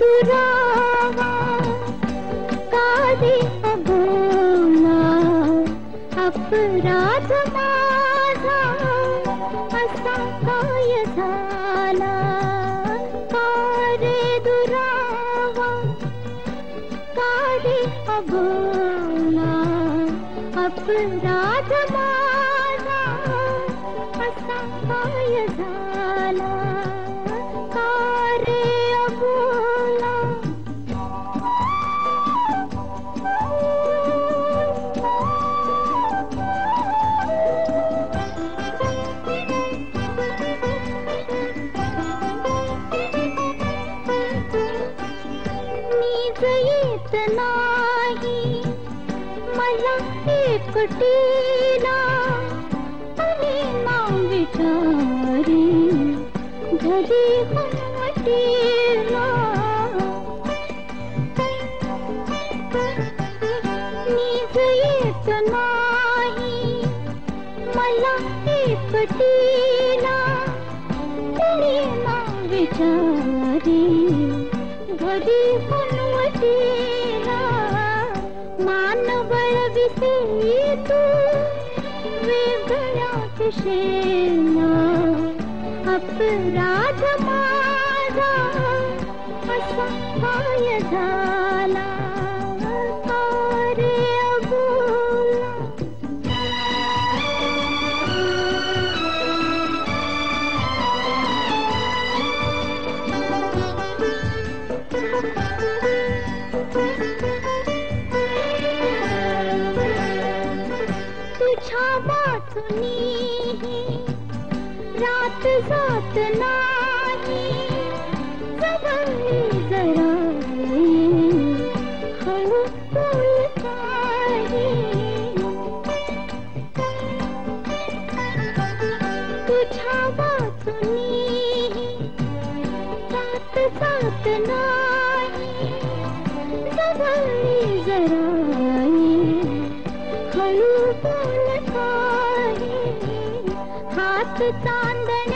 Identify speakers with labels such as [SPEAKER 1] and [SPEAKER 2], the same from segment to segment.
[SPEAKER 1] दुरावा कादे अगोना अपराध माझा असा काय झाला कारे दुरावा कादे अगोना अपराध माझा असा एकटीला आणि विचारी घरी घुमटीला. नीज येत नाही मला एकटीला. विचारी घरी गुणवतीला शेना अपराध माझा असा काय झाला तुझ्या रात जात नाही जरा हळू बोलताही. तुझ्या वाचुनी रात जात नाही चांदण्याचा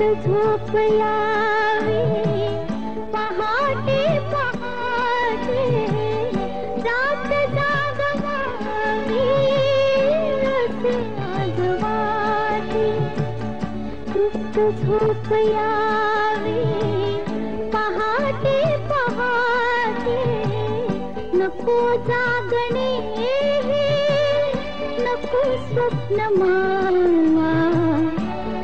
[SPEAKER 1] झोप यावी पहाटे पहाटे रात जागवावी तृप्त झोप यावी पहाटे नको नको स्वप्न मावा